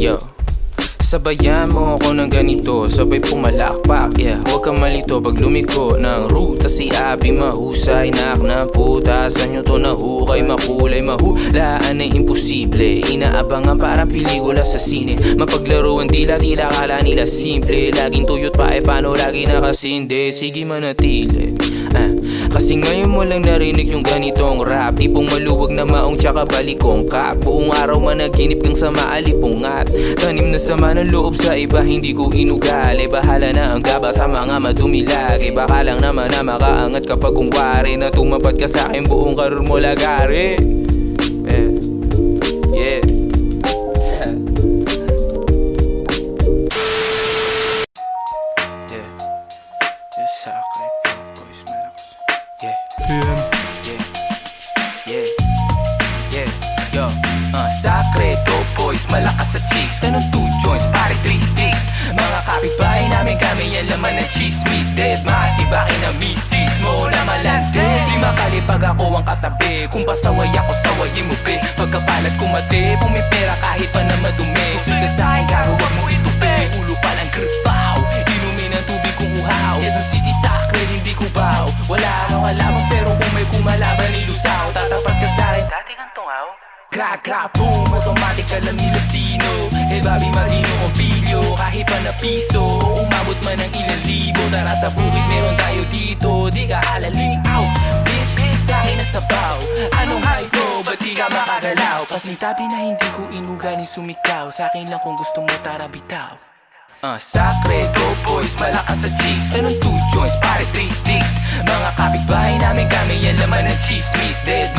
yo. Sabayan mo ako ng ganito. Sabay pumalakpak Yeah, huwag kang malito pag lumiko Ng ruta si Abi mahusay Nak ng puta. Sa nyo to nahukay? Makulay mahulaan ay imposible. Inaabangan parang pelikula sa sine. Mapaglaruan dila tila kala nila simple. Laging tuyot pa eh paano lagi nakasinde Sige manatili. Ah, Kasi ngayon mo lang narinig yung ganitong rap. Tipong maluwag na maong tsaka balikong kap. Buong araw managinip kang sa maalipungat Tanim na sama ng loob sa iba hindi ko inugali. Bahala na ang gaba sa mga madumi lagi Baka lang naman na makaangat kapag kumpare Na tumapat ka sa akin buong karur mo lagari. Yeah. Yeah. Yeah. Yeah. Yeah, Sakreto boys, malakas sa chicks Anong two joints, pare three sticks. Mga kapitbahay namin kami yan laman ng chismis. Dead masibakin na misis mo na malante. Di makalipag ako ang katabi. Kung pasaway ako, sawayin mo be. Pagkapalat kumate, pumipera kahit pa na madumi. Kusog Crack, crack, boom, automatic alam nila sino. Eh babi marino o bilyo, kahit pa na piso Umabot man ng ilang libo, tara sa bukid meron tayo dito. Di ka halaling out, bitch, sa'kin na sabaw. Anong hype mo, ba't di ka makagalaw? Pasintabi na hindi ko inugali sumikaw. Sa'kin lang kung gusto mo tara bitaw. Uh, Sakreto boys, malakas sa chicks. Anong two joints, pare three sticks. Mga kapitbahay namin kami yan laman ng chismis. Dead